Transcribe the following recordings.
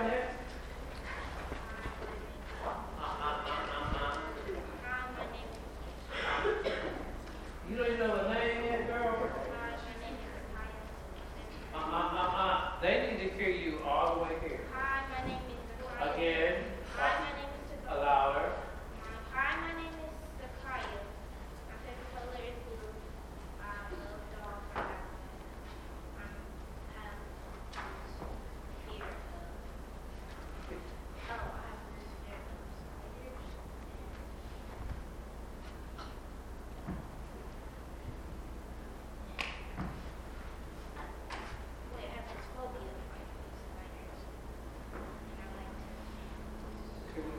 down there?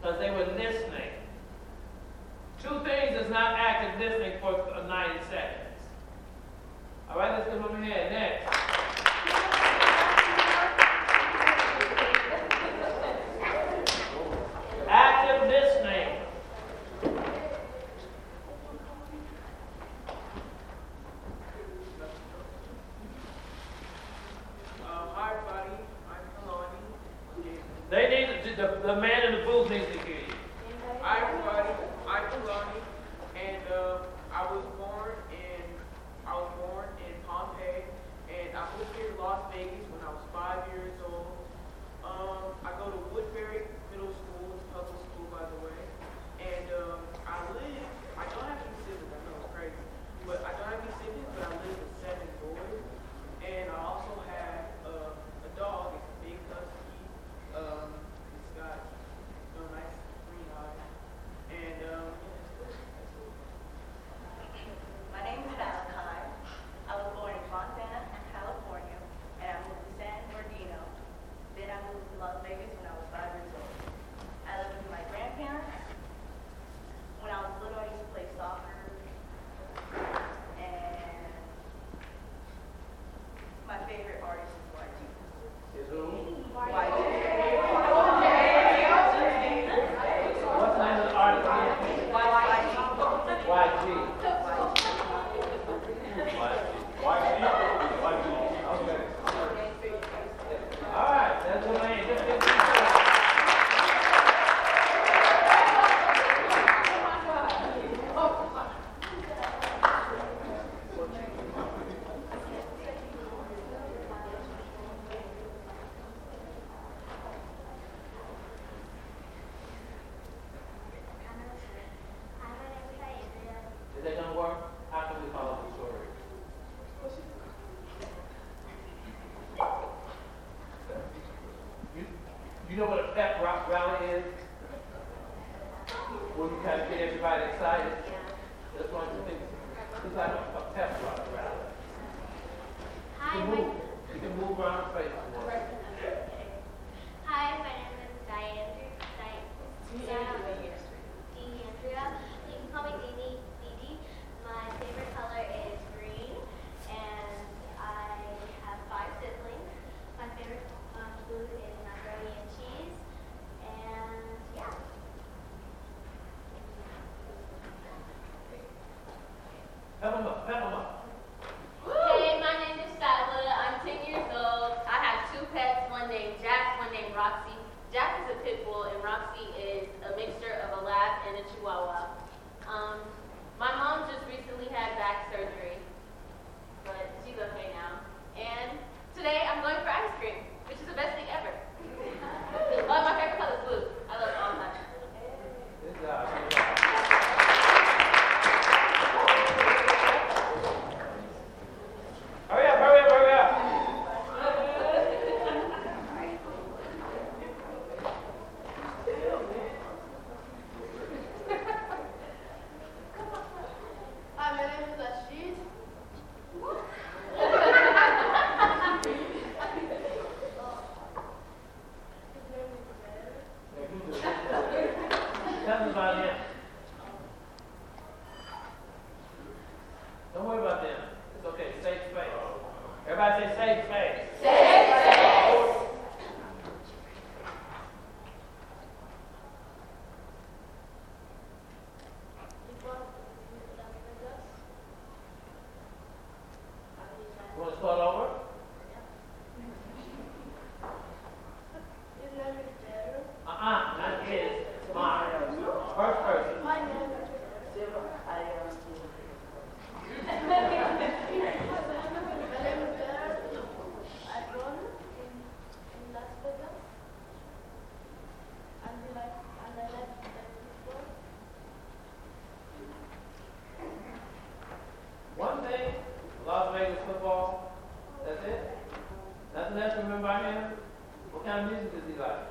because they were listening. Two things is not active listening for 90 seconds. All right, let's give them a hand. Next. pep rally is? When you kind of get everybody excited? That's one of the things. It's like a, a pep rally. You can move You around the place. من بعدها وكان بيزيد الزراعه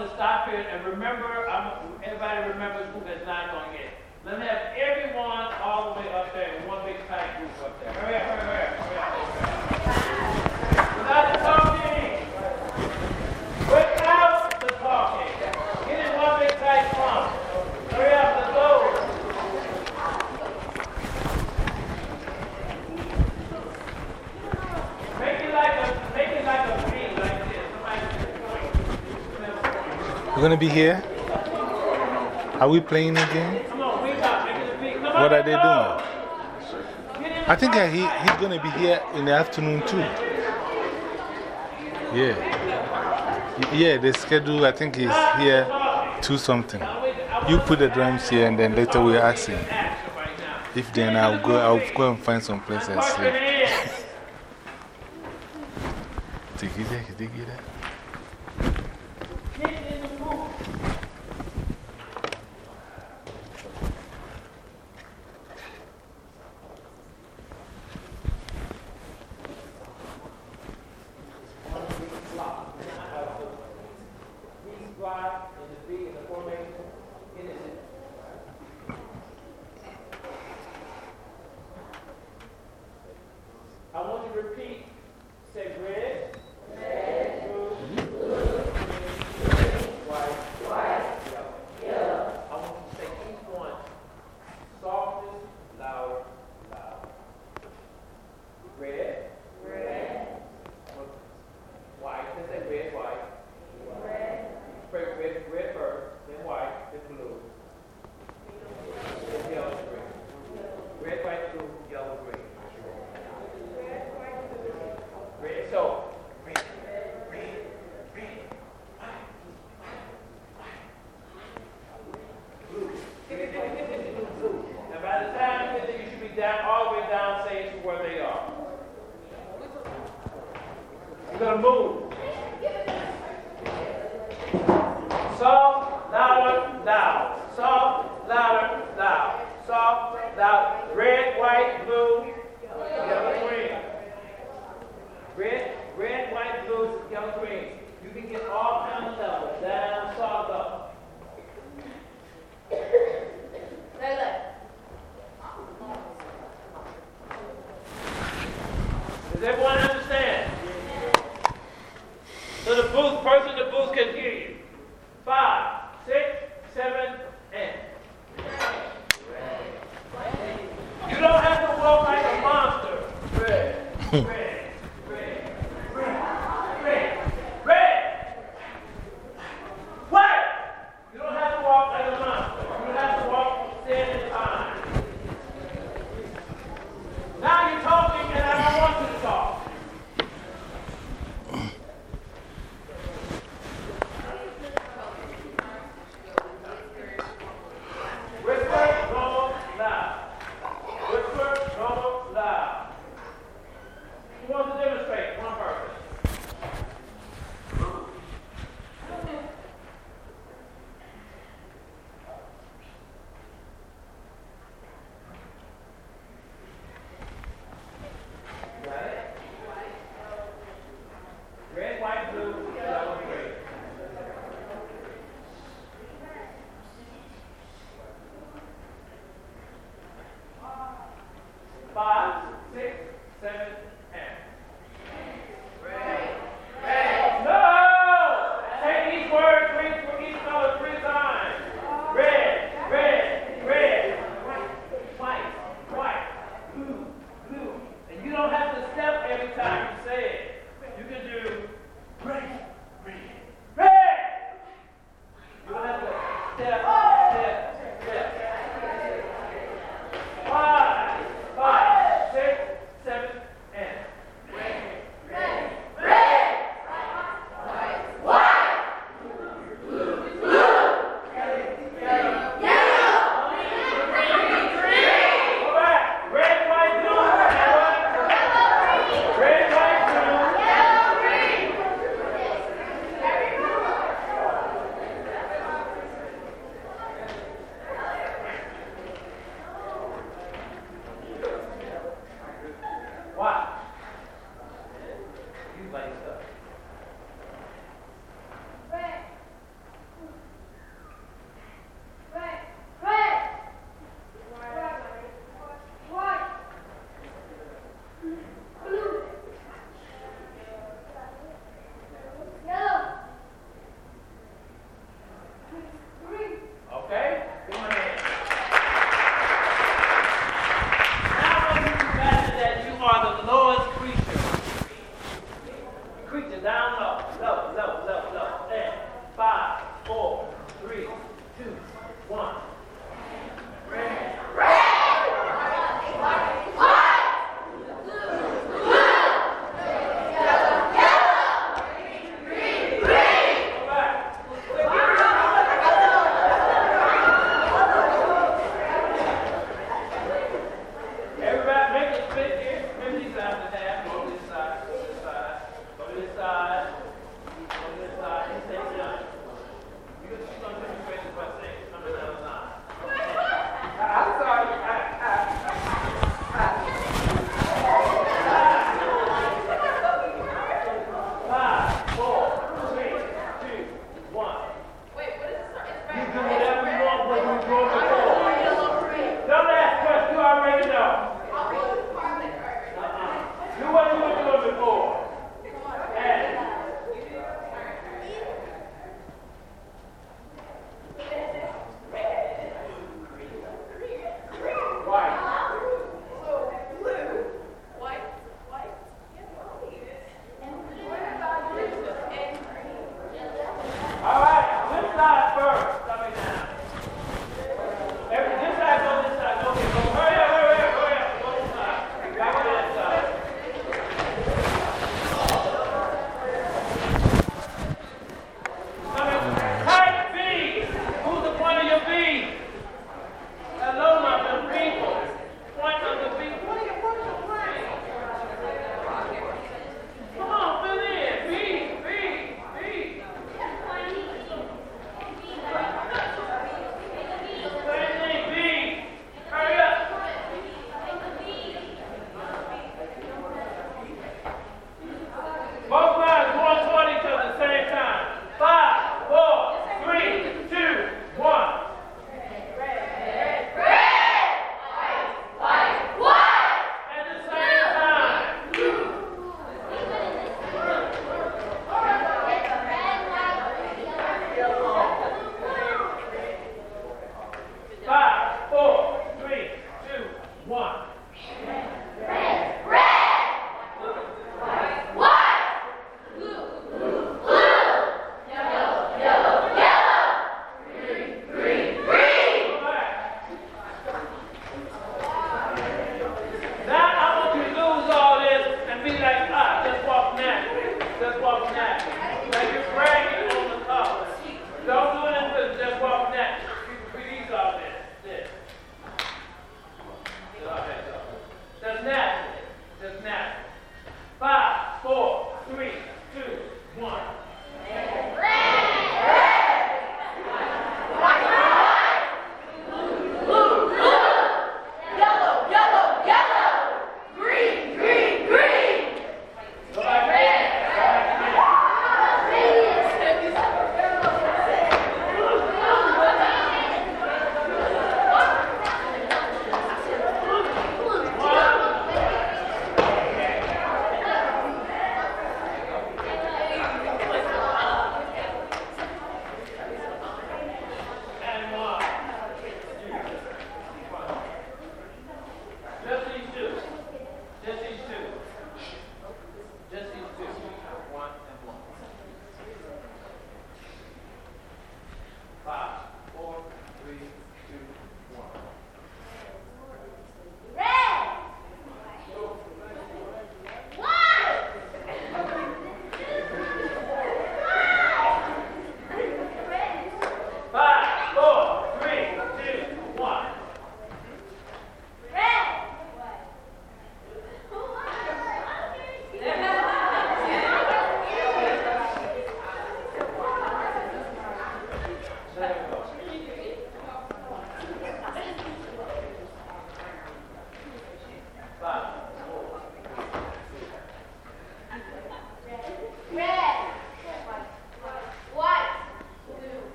to stop here and remember, I'm, everybody remembers who has not gone yet. Let me have going to be here? Are we playing again? What are they doing? I think he, he's going to be here in the afternoon too. Yeah. Yeah, the schedule, I think he's here to something. You put the drums here and then later we'll ask him. If then I'll go, I'll go and find some place and sleep. Take it, take it, take it.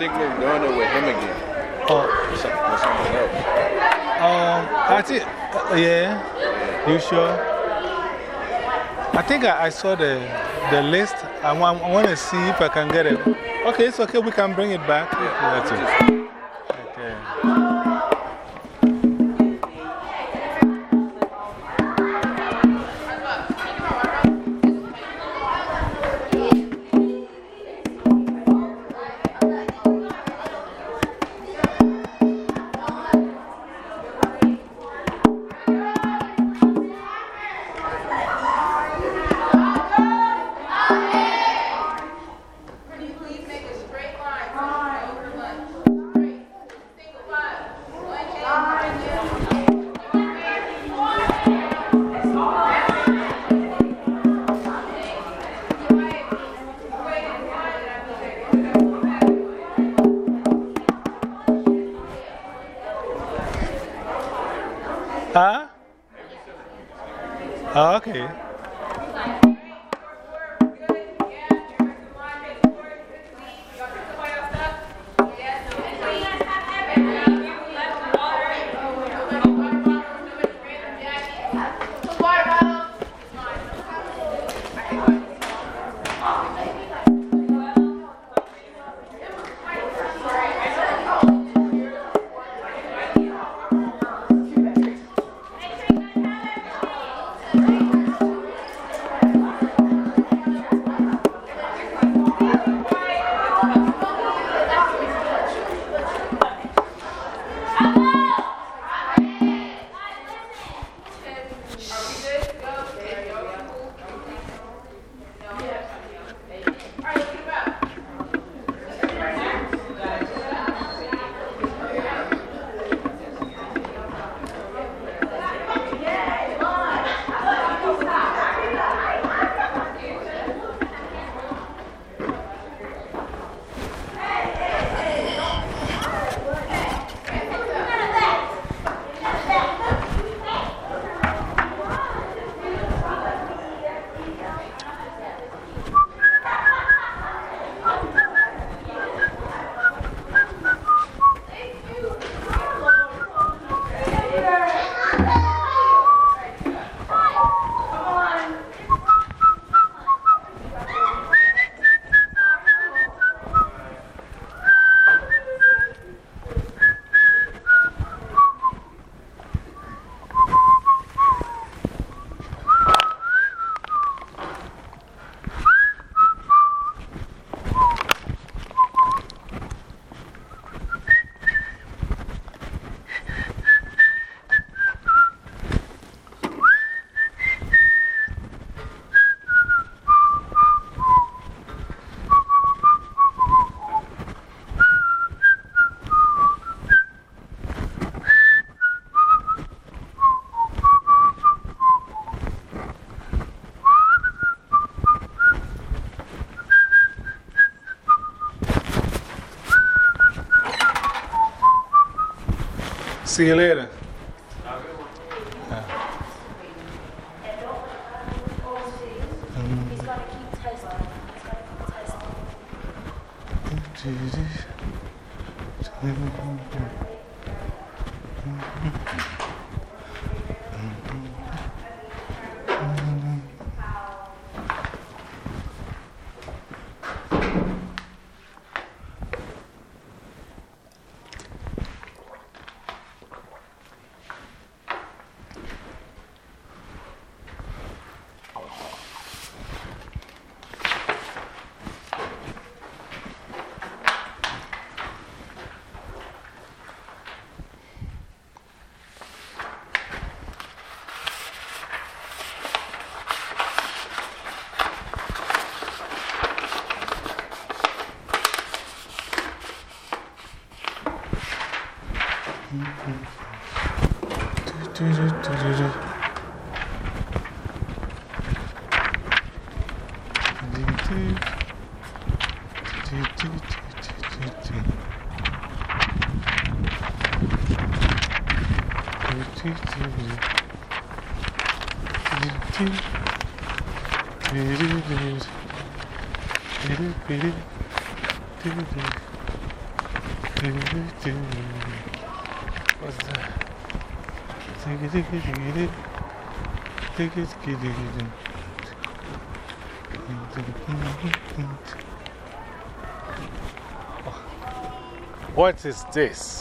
Think we're doing it with him again. oh, With some- with someone else. um, I think, uh, yeah. You sure? I think I, I saw the, the list. I want, I want to see if I can get it. Okay, it's okay. We can bring it back. have. Okay. See What's that? What is this?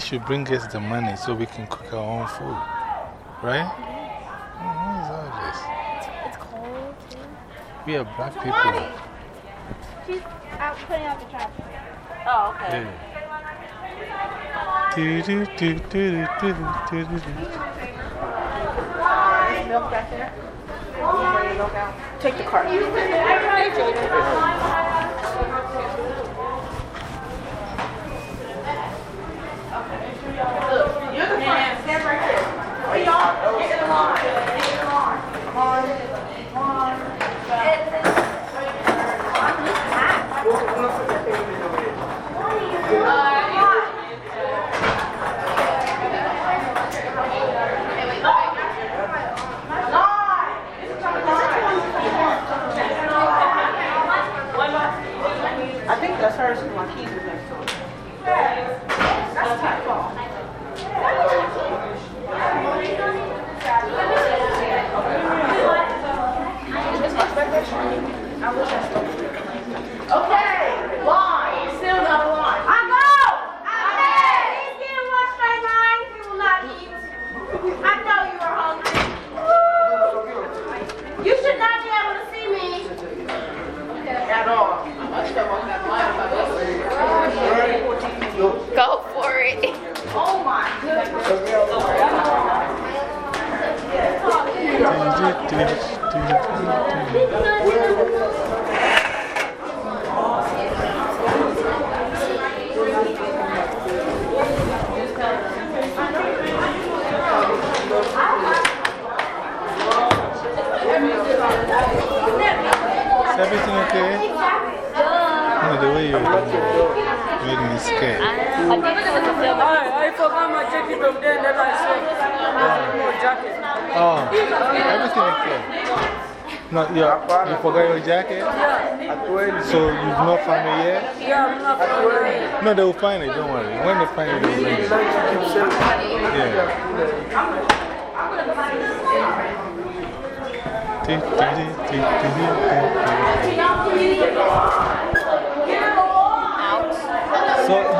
They should bring us the money so we can cook our own food. Right? Mm-hmm, what is all this? It's. We are black people. She's out putting out the trash. Oh, Do, do, do, do, do, do, do, Take the cart. Okay, line, still got a line. I know! I know! He's getting one straight line, we will not eat. I know you are hungry. You should not be able to see me. At all. Go for it. Oh my goodness. Do, do, do, do, do. Is everything okay? No, the way you're made me scared. I, I forgot my jacket from there, then I said, no jacket. Oh, everything okay? No, you, you forgot your jacket? So you've not found it yet? Yeah, I'm not from No, they will find it, don't worry. When they find it, they'll bring it. Yeah. So,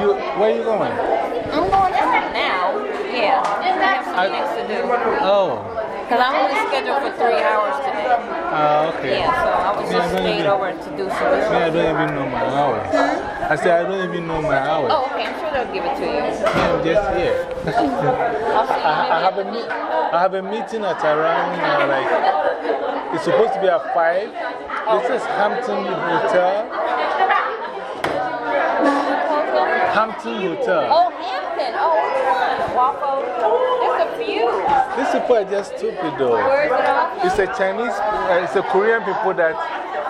you, where are you going? I'm going out now. Yeah. I have some things to do. Oh, Because I'm only scheduled for three hours today. ah, okay. Yeah, so I was Yeah, just I don't stayed even- over to do some. Me, I don't even know my hours. I said, I don't even know my hours. Oh, okay. I'm sure they'll give it to you. Yeah, I'm just here. I'll see you I, I, have a meet, I have a meeting at around uh, like, it's supposed to be at 5. This is Hampton Hotel. Hampton Hotel. Oh, Hampton. Oh? Waffle. There's a few. These people are just stupid though. Where is it off? It's a Chinese, uh, it's a Korean people that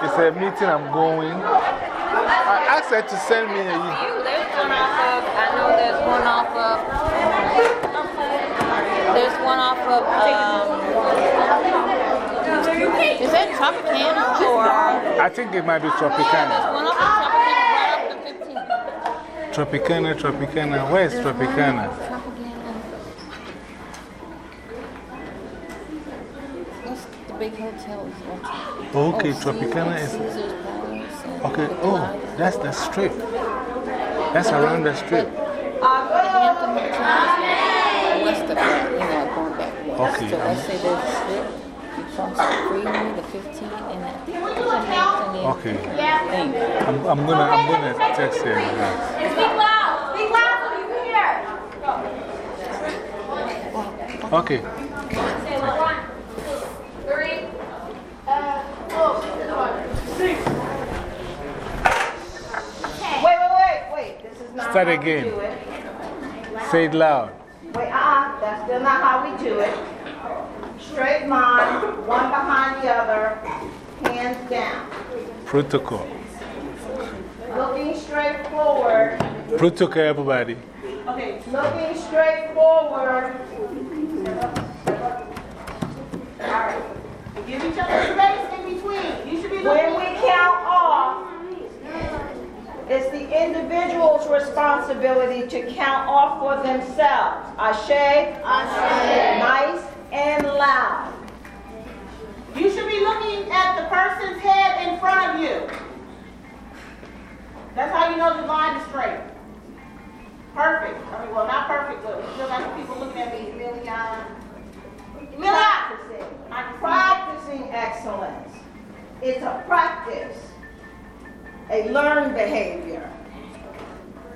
it's a meeting I'm going. I asked her to send me a. There's one off of, Tropicana or? I think it might be Tropicana. Tropicana, Tropicana. Where's Tropicana? Big hotel is watching. Okay, Tropicana is. Okay, oh, that's the strip. That's around the strip. Okay. So let's say there's a strip you freeway, the 15, and I think there's a Hampton in Okay. thing. I'm, I'm gonna, I'm gonna text her. now. Speak loud, speak loud so you can hear. Okay. Wait, wait, wait, wait, this is not Start again. we do it. Say it loud. Wait, uh-uh, that's still not how we do it. Straight line, one behind the other, hands down. Protocol. Looking straight forward. Protocol, everybody. Okay, looking straight forward. Alright. Give each other space in between. You should be When we count off, it's the individual's responsibility to count off for themselves. Ashe? Ashe. Nice and loud. You should be looking at the person's head in front of you. That's how you know the line is straight. Perfect. I mean, well, not perfect, but you still got people looking at me, Emilion. Emilion! I'm practicing excellence. It's a practice, a learned behavior,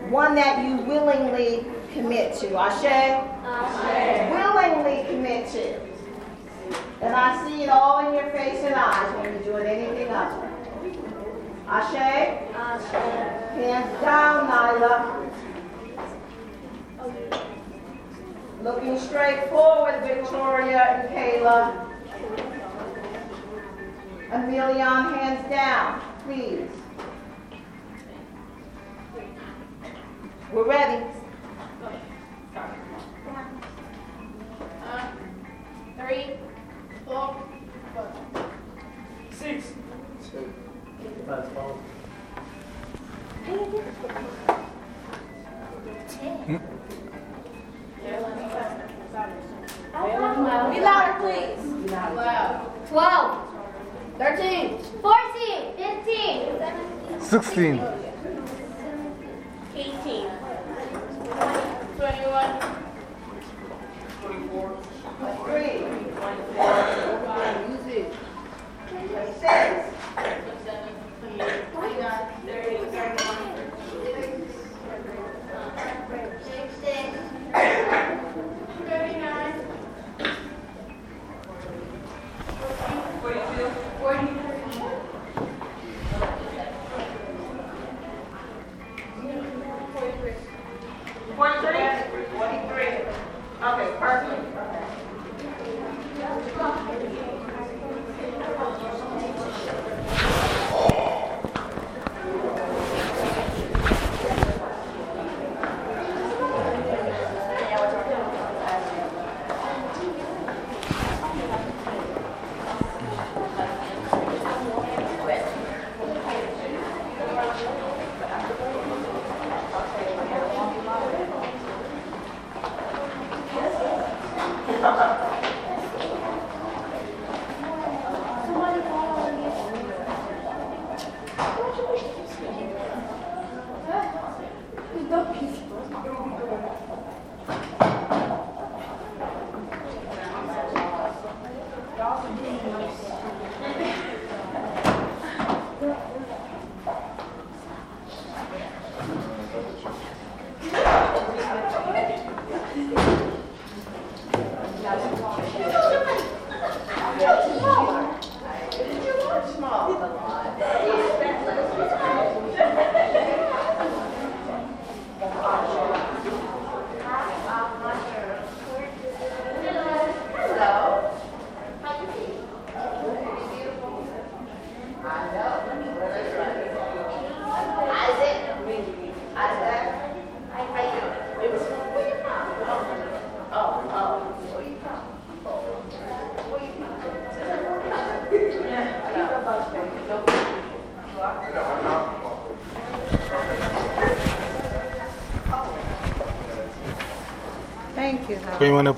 one that you willingly commit to. Ashe? Ashe. Willingly commit to. And I see it all in your face and eyes when you're doing anything else. Ashe? Ashe. Hands down, Nyla. Looking straight forward, Victoria and Kayla. Emilion, hands down, please. We're ready. Three, Be louder, please. Loud. 12, 13. 14, 15, 16.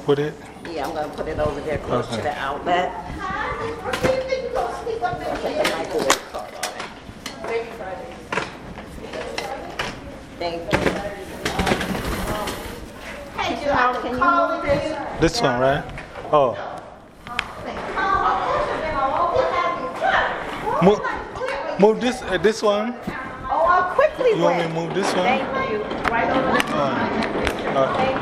Put it? Yeah, I'm going to put it over there close to the outlet. Thank you. Hey, Joe, can you move this? This one, right? Oh. Move, move this, uh, this one. Oh, I quickly You want me to move this one? Thank you. Right over there. Uh, uh,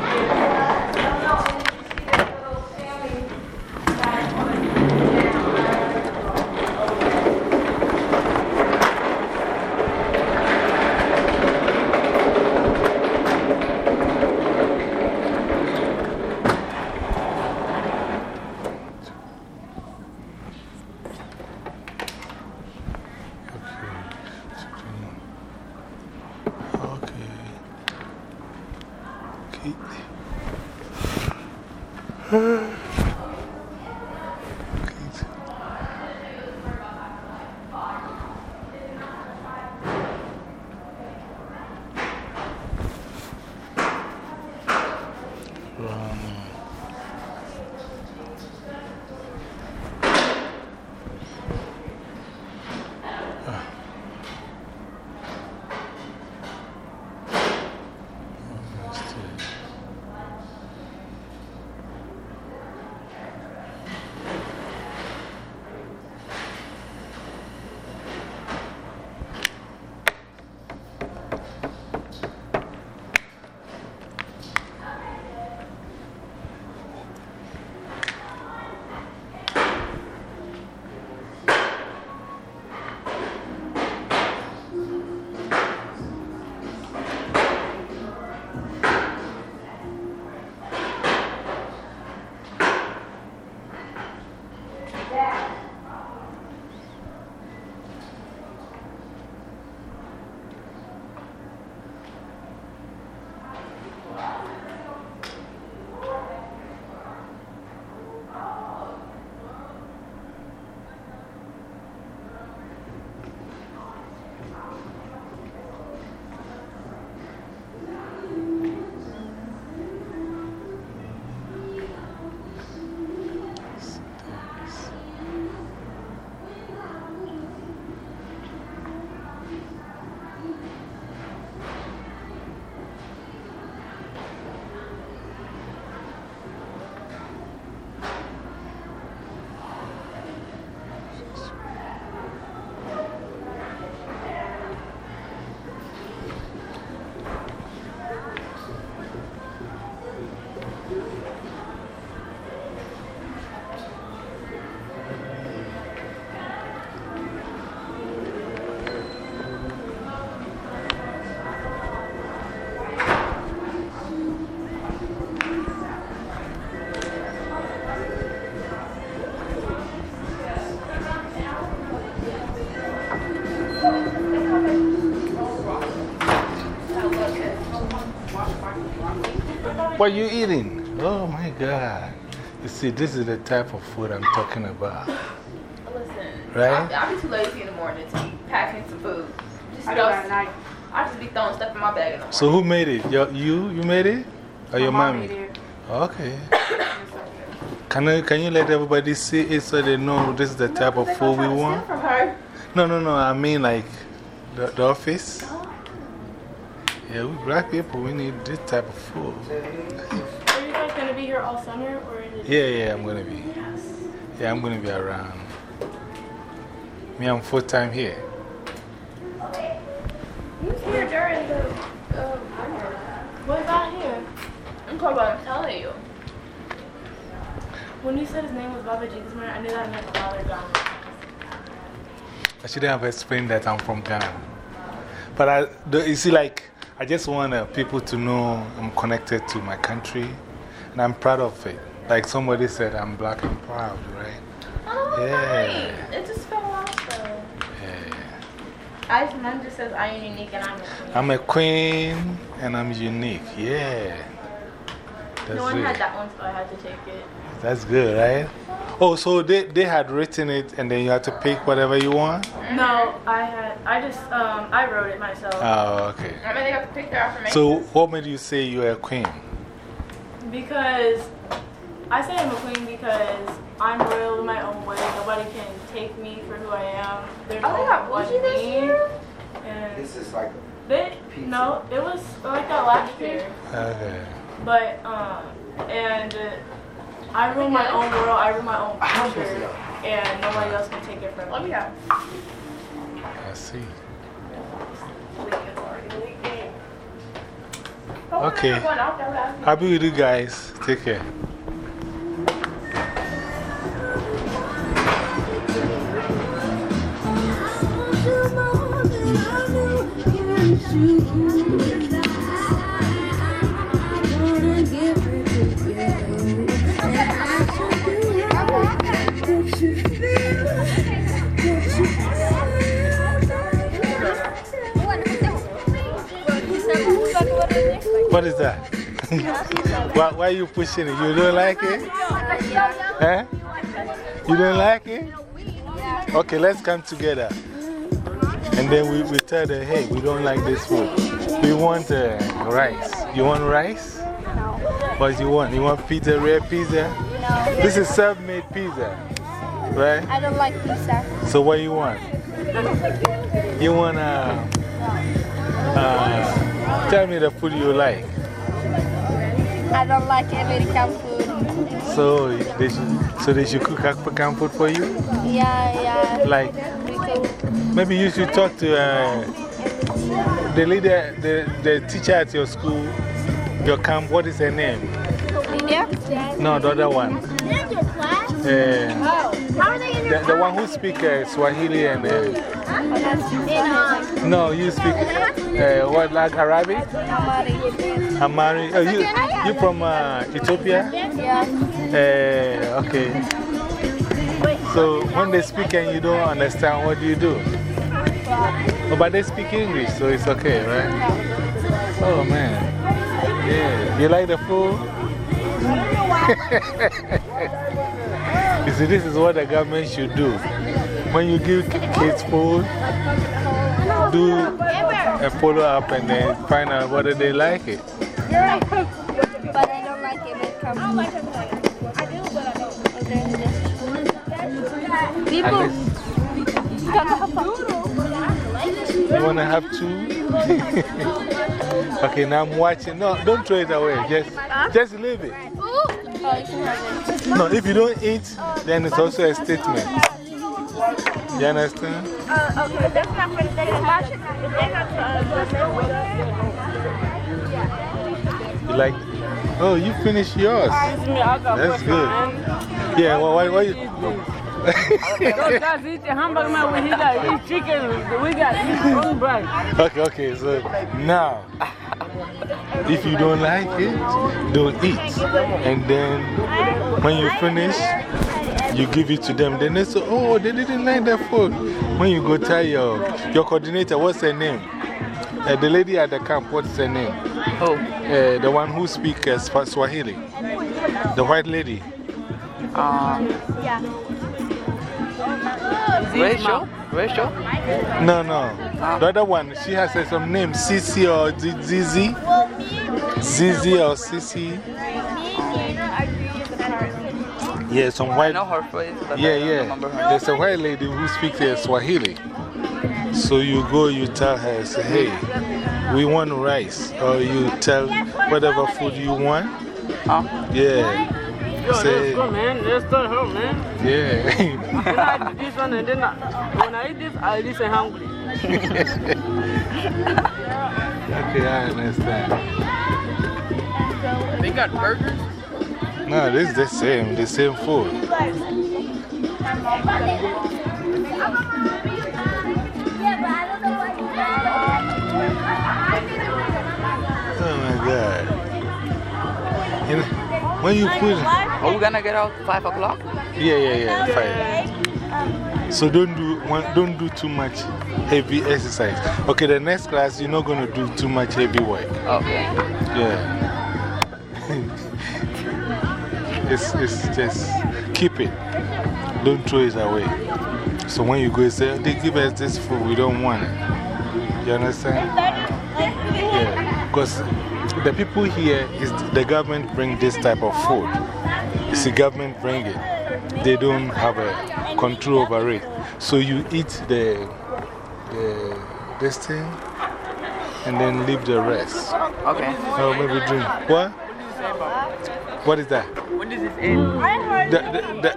What are you eating? Oh my God. You see, this is the type of food I'm talking about. Listen, Right? I, I be too lazy in the morning to be packing some food. Just I do throw- that at night. I just be throwing stuff in my bag in the. So, who made it? Your, you? You made it? Or your mom mommy? made it. Okay. Can, I, can you let everybody see it so they know this is the type of food we gonna try to want? from her. No, no, no. I mean, like the, the office. Yeah, we black people, we need this type of food. Are you guys going to be here all summer? Or is it Yeah, yeah, I'm going to be. Yes. Yeah, I'm going to be around. Me, I'm full time here. Who's here during the um, What about here? I'm talking about, I'm telling you. When you said his name was Baba G this morning, I knew that meant Father John. I shouldn't have explained that I'm from Ghana. But I, you see, like, I just want uh, people to know I'm connected to my country and I'm proud of it. Like somebody said, I'm black and proud, right? Oh, Yeah. It just fell off though. Yeah. I just, mine just says I am unique and I'm a queen. I'm a queen and I'm unique. Yeah. That's no one had that one, so I had to take it. That's good, right? Oh, so they, they had written it and then you had to pick whatever you want? No, I had, I just, um, I wrote it myself. Oh, okay. I mean, they have to pick their affirmation. So, what made you say you're a queen? Because I say I'm a queen because I'm royal in my own way. Nobody can take me for who I am. There's Oh, they only got one bougie this year? And This is like they, no, it was like that last year. Okay. But, um, and uh, I rule my own world, I rule my own future, and nobody else can take it from me. Let me me. have. I see. Okay. I'm going out there, I'll be- Happy with you guys. Take care. What is that? why, why are you pushing it? You don't like it? Eh? You don't like it? Okay, let's come together. And then we, we tell them, hey, we don't like this food. We want uh, rice. You want rice? What you want? You want pizza, real pizza? No. This is self made pizza, right? I don't like pizza. So, what do you want? You want uh, uh, tell me the food you like. I don't like American food. So they, should, so they should cook African food for you? Yeah, yeah. Like, maybe you should talk to uh, the leader, the, the teacher at your school, your camp. What is her name? Lydia? No, the other one. Uh, the, the one who speaks uh, Swahili and. Uh, no, you speak uh, what, like Arabic? Amharic. Oh, you, you from uh, Ethiopia? Yeah. Uh, okay. So when they speak and you don't understand, what do you do? Oh, but they speak English, so it's okay, right? Oh, man. Yeah. You like the food? you see, this is what the government should do. When you give kids food, do a follow up and then find out whether they like it. But I don't like American food. I do, but I don't. People. You want to have two? okay, now I'm watching. No, don't throw it away. Just, just leave it. No, if you don't eat, then it's also a statement. You understand? Uh, okay, that's not for the day. If they have to, You like, oh, you finished yours. That's good. Yeah, well, why, why you? Guys eat the hamburger man when got eat chicken. We got eat only bread. Okay, okay, so now, if you don't like it, don't eat. And then when you finish, you give it to them. Then they say, oh, they didn't like the food. When you go tell your, your coordinator, what's her name? Uh, the lady at the camp, what's her name? Oh. Uh, the one who speaks uh, Swahili. The white lady. Yeah. Rachel? Rachel? No, no. The other one, she has uh, some name, Sisi or Z- Zizi. Well, me, Zizi or Sisi. me, Sienna are three years apart. Yeah, some I white. know her face, but Yeah, I yeah. There's a white lady who speaks uh, Swahili. So you go, you tell her, say, hey, we want rice. Or you tell whatever food you want. Huh? Yeah. Yo, Say- let's go, man. Let's start home, man. Yeah. Then I do this one, and then I, when I eat this, I listen hungry. okay, I understand. They got burgers? No, this is the same, the same food. When you put. Are we gonna get out 5 o'clock? Yeah, yeah, yeah, fine. So don't do, don't do too much heavy exercise. Okay, the next class, you're not going to do too much heavy work. Okay. Yeah. it's, it's just keep it. Don't throw it away. So when you go and say, they give us this food, we don't want it. You understand? Yeah. Because the people here, is the government bring this type of food. It's the government bring it. They don't have a control over it. So you eat the, the, this thing and then leave the rest. Okay. Oh, maybe drink. What? What is that? When does this end? The, the, the,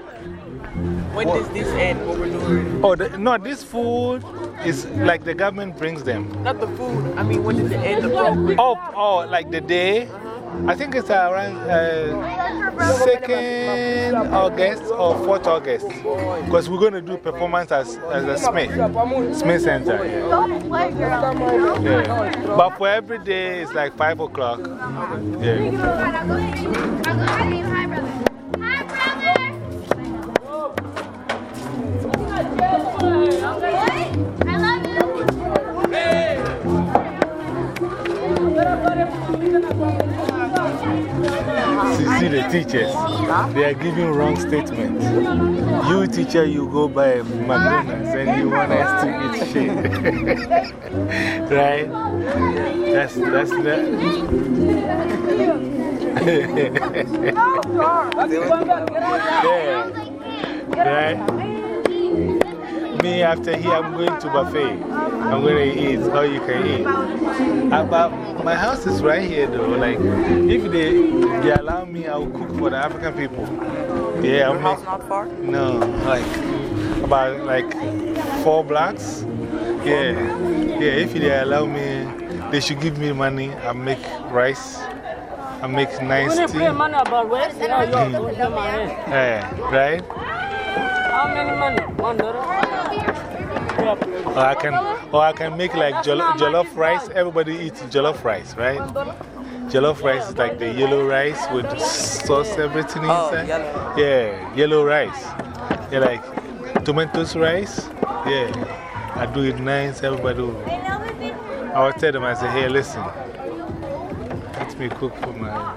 When does this end? What we're doing? oh, the, no, this food is like the government brings them. Not the food. I mean, when does it end? The program? Oh, oh, like the day? I think it's around uh, 2nd August or 4th August. Because we're going to do performance as, as a Smith, Smith Center. Yeah. Don't play, girl. Yeah. But for every day, it's like 5 o'clock. Yeah. See, see the teachers. They are giving wrong statements. You, teacher, you go by McDonald's and you want us to eat shit. right? That's, that's the. yeah. Right? Me, after here, I'm going to buffet. I'm going to eat all you can eat. Uh, but my house is right here, though. Like, if they, they allow me, I'll cook for the African people. Yeah, I'm house not far? No, like, about like four blocks. Yeah. Yeah, if they allow me, they should give me money. I'll make rice. I'll make nice When you tea. pay money about where, you know, you're with the money. Yeah, right? How many money? One dollar? Or I can, or I can make like jollof, jollof rice. Everybody eats jollof rice, right? Jollof rice is like the yellow rice with sauce, everything Oh, inside. yellow. Yeah, yellow rice. Yeah, like tomatoes rice. Yeah, I do it nice. Everybody will. I will tell them, I say, hey, listen, let me cook for my.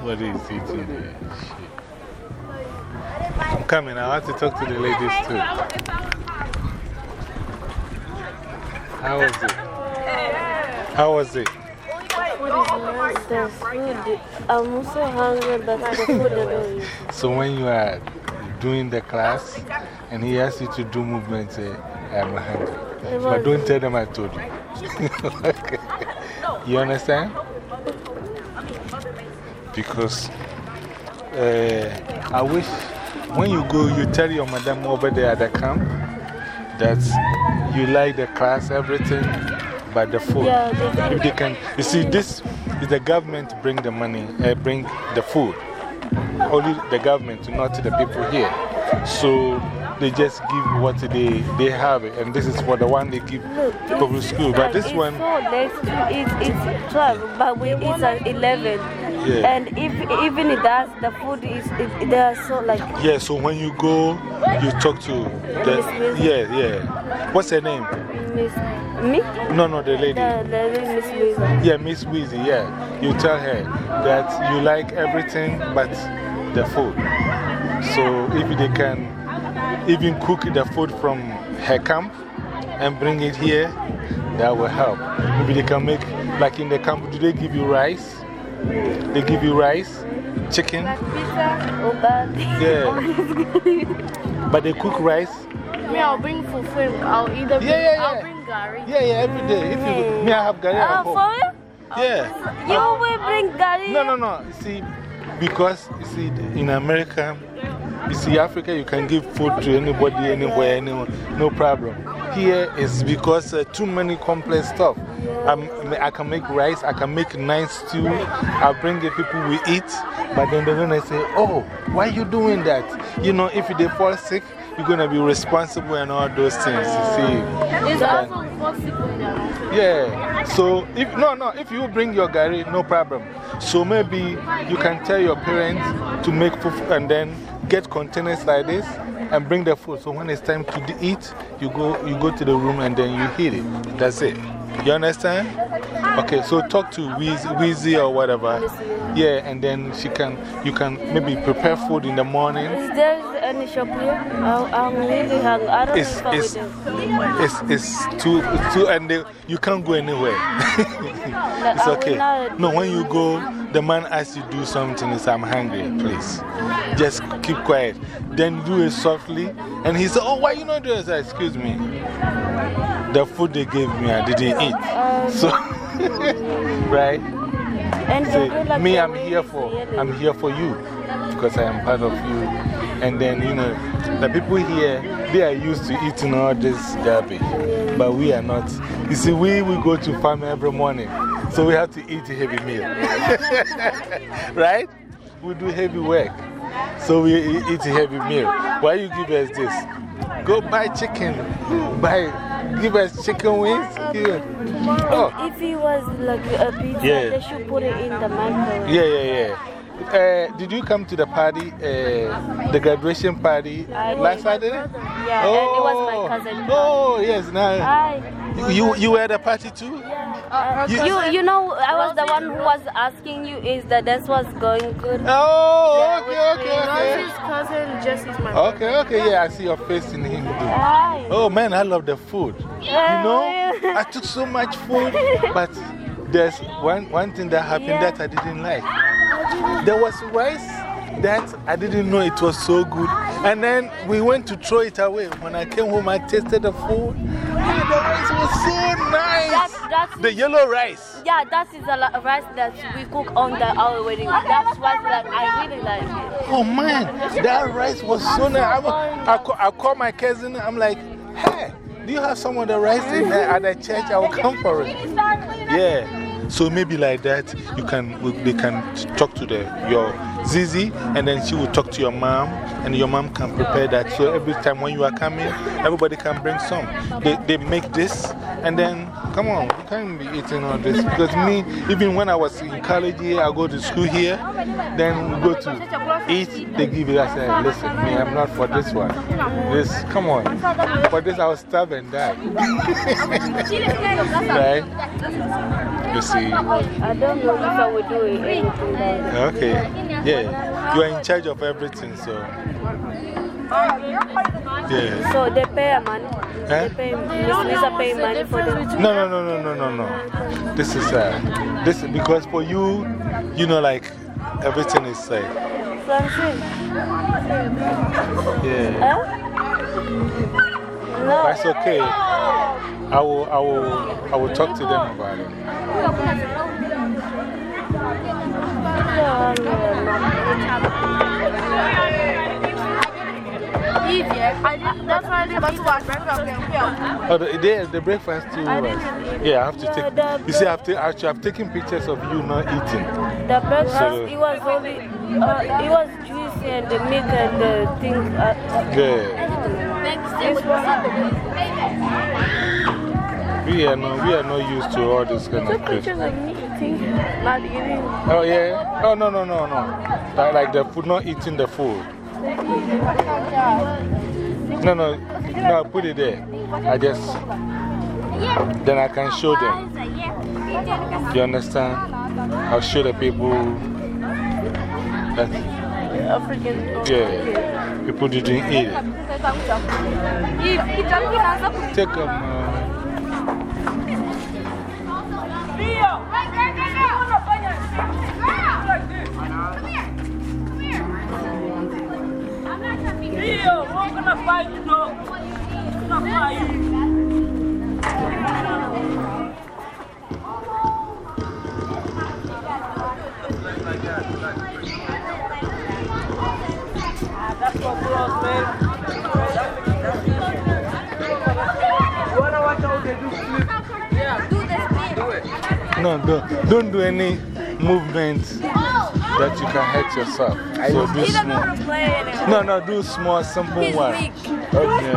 Nobody is eating there. Shit. I'm coming. I want to talk to the ladies too. How was it? How was it? I'm so hungry, but the food. So when you are doing the class and he asks you to do movements, say, I'm hungry. But don't tell them I told you. okay. You understand? Because uh, I wish when you go, you tell your madam over there at the camp that you like the class, everything, but the food. Yeah, they- if they can, you see, this is the government bring the money, uh, bring the food. Only the government, not the people here. So they just give what they, they have, and this is for the one they give to public school. But this it's one, Four, it's, it's 12, but we at 11. Yeah. And if, even that, the food is, it, they are so like. yeah, so when you go, you talk to the, yeah, yeah. What's her name? Miss, me? No, no, the lady. The, the Miss Wilson. Yeah, Miss Weezy, yeah. You tell her that you like everything but the food. So if they can even cook the food from her camp and bring it here, that will help. Maybe they can make, like in the camp, do they give you rice? They give you rice, chicken, yeah. But they cook rice. Me, I'll bring fulfill. I'll either bring, Yeah, yeah, yeah. I'll bring gari. Yeah, yeah, every day. If you, me, I have gari at Uh, home. for? Yeah. You will bring gari? No, no, no. You see, because you see, in America, you see, Africa, you can give food to anybody, anywhere, anyone, no problem. Here is because uh, too many complex stuff. I'm, I can make rice, I can make nice stew, I'll bring the people we eat, but then they're going to say, Oh, why are you doing that? You know, if they fall sick, you're going to be responsible and all those things. You see. It's But- also possible yeah. So, if, no, no, if you bring your gari, no problem. So maybe you can tell your parents to make food and then get containers like this and bring the food. So when it's time to eat, you go, you go to the room and then you eat it. That's it. You understand? Okay, so talk to Weezy, Weezy or whatever. Yeah, and then she can, you can maybe prepare food in the morning. Is there any shop here? I'm really hungry. I don't It's, know it's, it's, it's too, it's too, and they, you can't go anywhere. it's okay. No, when you go, the man asks you to do something, it's I'm hungry, please. Just keep quiet. Then do it softly. And he said, Oh, why you not doing this? Excuse me. The food they gave me, I didn't eat. So, right? And like me, I'm here for. I'm here for you because I am part of you. And then, you know, the people here, they are used to eating all this garbage, but we are not. You see, we, we go to farm every morning, so we have to eat a heavy meal. right? We do heavy work, so we eat a heavy meal. Why you give us this? Go buy chicken, buy, give us chicken wings. Um, give, oh. If it was like a pizza, Yeah. they should put it in the microwave. Yeah, yeah, yeah. Uh, did you come to the party, uh, the graduation party I last Saturday? Yeah, and it was my cousin. Oh, yes. Now, Hi. you, you were at the party too? Uh, You- you, you know, I was the one who was asking you if the dance was going good. Oh, okay, okay, okay. Rosie's cousin, Jesse's my Okay, okay, yeah, I see your face in him. too. Hi. Oh man, I love the food. You know, I took so much food, but there's one, one thing that happened that I didn't like. There was rice that I didn't know it was so good. And then we went to throw it away. When I came home, I tasted the food. And the rice was so nice. That's, that's, The yellow rice. yeah, that is the rice that we cook on the, our wedding. That's what that I really like it. Oh man, that rice was so nice. I, I, call, I called my cousin. I'm like, hey, do you have some of the rice in there at the church? I will come for it. Yeah. So maybe like that, you can, they can talk to the, your Zizi, and then she will talk to your mom, and your mom can prepare that. So every time when you are coming, everybody can bring some. They, they make this, and then, come on, you can't be eating all this. Because me, even when I was in college here, I go to school here, then we go to eat, they give it. I say, listen, me, I'm not for this one. This, come on. For this, I will starve and die. right? You see. I don't know if I would do it, anything like that. Okay. Yeah. You are in charge of everything, so. Yeah. So they pay money. Huh? They pay, Lisa pay money for them. No, no, no, no, no, no, no. This is, uh, this, because for you, you know, like, everything is Francine. yeah. Huh? No. That's okay. I will, I will, I will talk to them about it. Oh, the, the, the breakfast too. yeah, I have to take. You see, I've, actually, I've taken pictures of you not eating. The breakfast, So- it was only, uh, it was juice and the milk and the thing. Uh, Yeah. We are, no, we are not used to all this kind of Took things. pictures of me eating, not eating. Oh, yeah? Oh, no, no, no, no. Like, like the food, not eating the food. No, no, no, put it there. I just, then I can show them. You understand? I'll show the people that, African. yeah, people didn't eat it. Take them. Uh, Hiyo, Mungu na kidogo. Na. That's for bros, man. no, don't, don't do any movement oh. That you can hurt yourself. So do small. No, no, do small, simple He's one. Okay.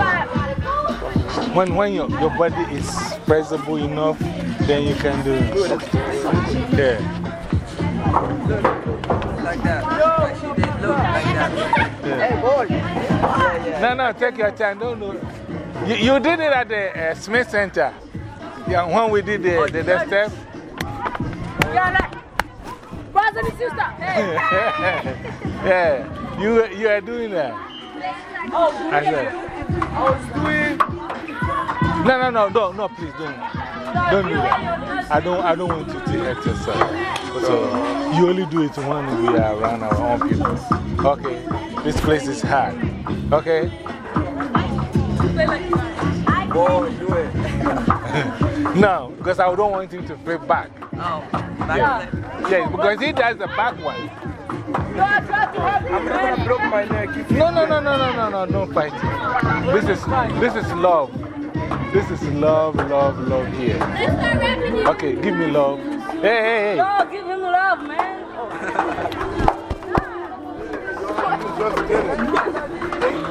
When, when your, your body is flexible enough, then you can do it. Yeah. Like that. Like she did. Look, like that. Hey, boy. No, no, take your time. Don't do you, you did it at the uh, Smith Center. Yeah, when we did the, the, the step. Brother and sister. Hey. yeah, you, you are doing that. Oh, I said, I was doing. no, no, no, no, no, please don't. Don't do that. I don't, I don't want you to hurt yourself. So you only do it when we are around our own people. Okay? This place is hard. Okay? Boy, do it. no, because I don't want him to flip back. Oh, Yeah. yeah, because he does the back one. No, I tried to help you, I'm not gonna broke my neck. If No, no, no, no, no, no, no, no fighting. This is, this is love. This is love, love, love here. Okay, give me love. Hey, hey, hey. No, give him love, man.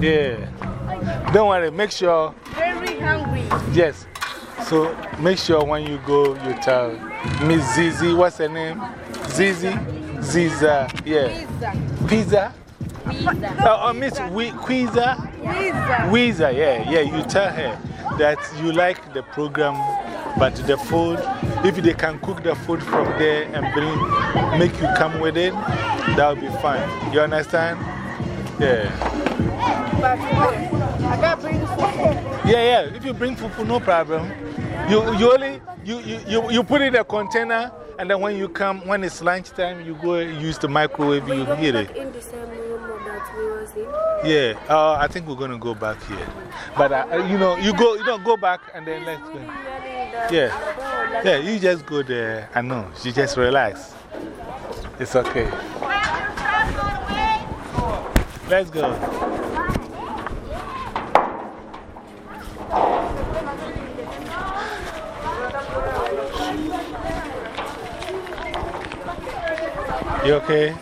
Yeah. Don't worry, make sure. Very hungry. Yes. so make sure when you go, you tell Miss Zizi, what's her name? Zizi? Ziza, yeah. Pizza? Oh, oh, Miss Quiza? Weezer, yeah, yeah. You tell her that you like the program, but the food, if they can cook the food from there and bring, make you come with it, that will be fine. You understand? Yeah. I got bring food. Yeah, yeah. If you bring fufu, no problem. You, you only you, you, you, you put it in a container, and then when you come, when it's lunchtime, you go use the microwave, you heat it. in the same room that we was in. Yeah, uh, I think we're going to go back here. But uh, you know, you go, you don't go back and then let's go. Yeah, yeah, you just go there. I know, you just relax. It's okay. Let's go. You okay?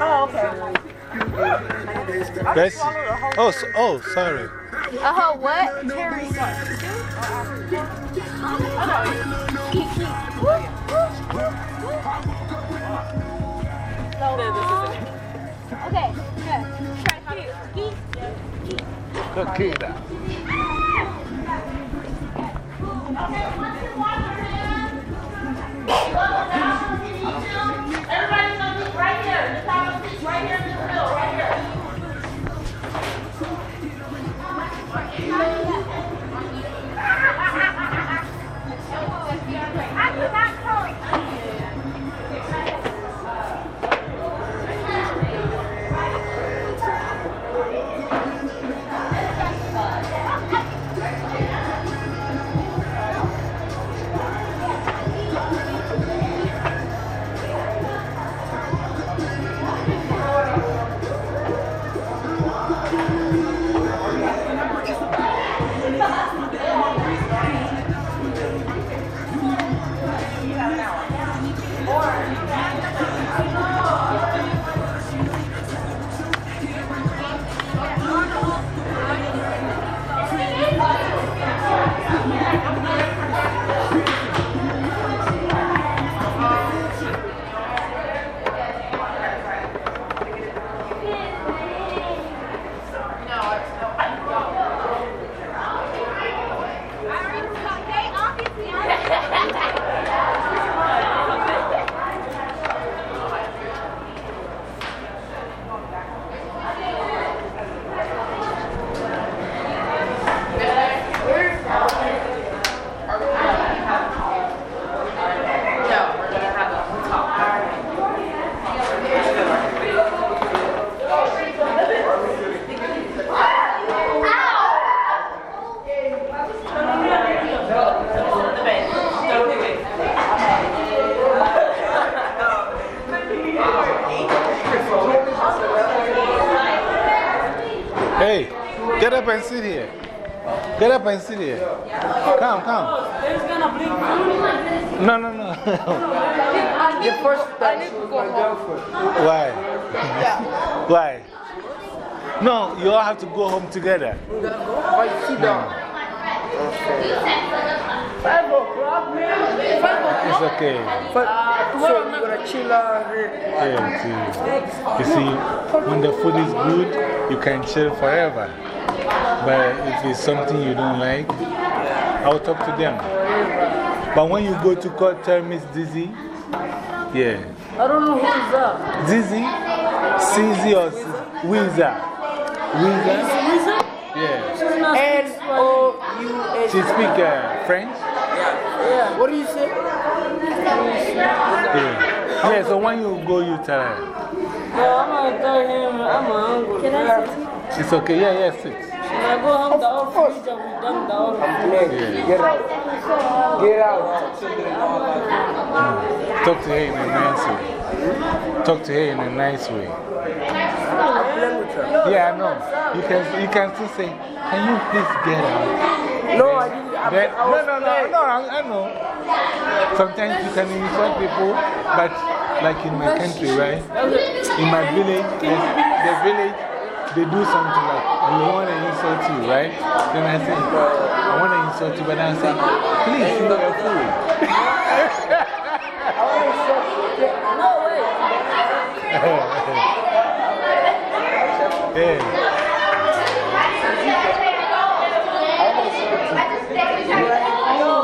Oh, okay. Bessie. Oh, so, oh, sorry. Uh huh, what? Okay, yeah. Try to Okay, Everybody's can chill forever. But if it's something you don't like, I'll talk to them. But when you go to court, tell Miss Dizzy. Yeah. I don't know who's that. Dizzy, CZ or Weezer. Weezer? Yeah. N O U S. She speak uh, French? Yeah. What do you say? Yeah. Yeah, so when you go, you tell her. No, I'm gonna tell him I'm hungry. Can I sit? It's okay, yeah, yeah, sit. When I go home, the office, we done the office. Nigga, get out. Get out. Talk to her in a nice way. Talk to her in a nice way. Yeah, I know. You can, you can still say, Can you please get out? No, I didn't. Then, no, no, no, no, I, I know. Sometimes you can insult people, but like in my country, right? In my village, the, the village, they do something like, we want to insult you, right? Then I say, I want to insult you, but then I say, please, you are a fool. No way. yeah.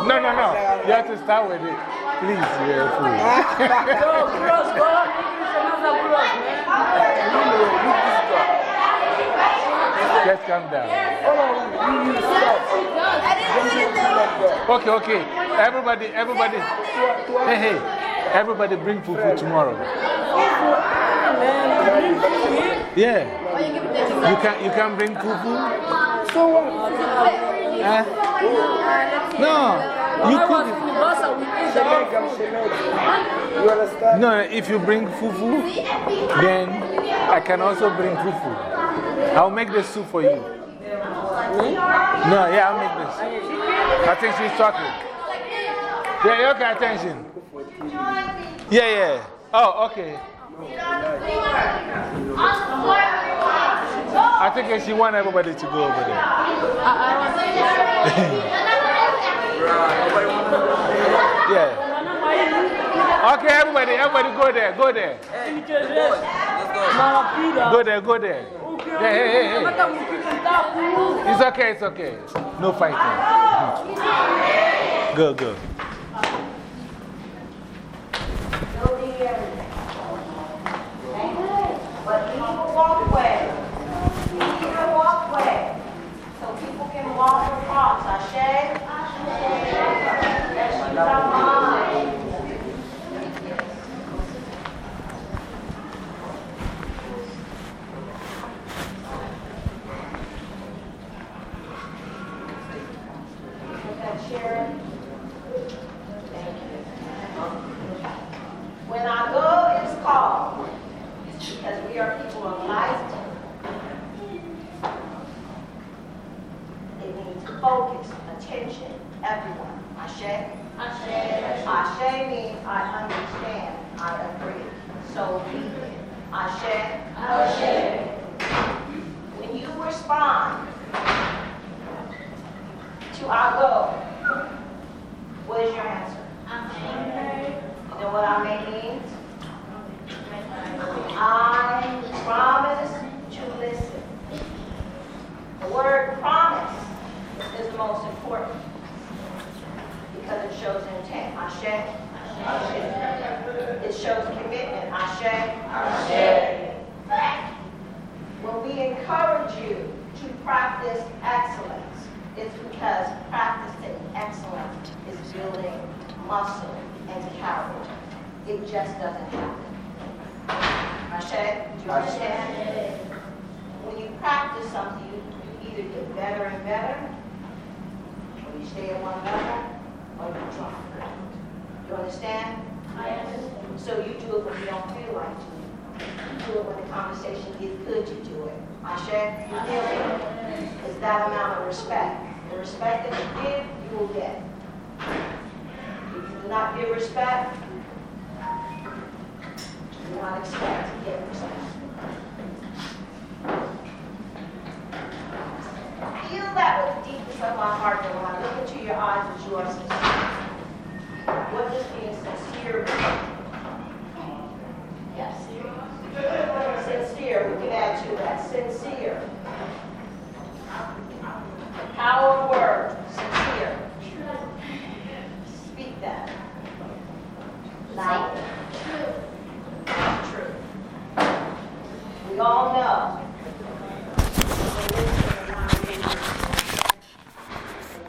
No, no, no. You have to start with it. Please, you're a fool. Just calm down. Okay, okay. Everybody, everybody. Hey, hey. Everybody bring fufu tomorrow. Yeah. You can, you can bring fufu? So what? No. You cook it. You understand? No, if you bring fufu, then I can also bring fufu. I'll make the soup for you. No, yeah, I'll make this. I think she's talking. Yeah, you okay, attention. Yeah, yeah. Oh, okay. I think she wants everybody to go over there. yeah. Okay, everybody, everybody go there, go there. Go there, go there. Yeah, hey, hey, hey. It's okay, it's okay. No fighting. go, go. But leave a walkway. Leave a walkway. So people can walk across. Ashe? Let's use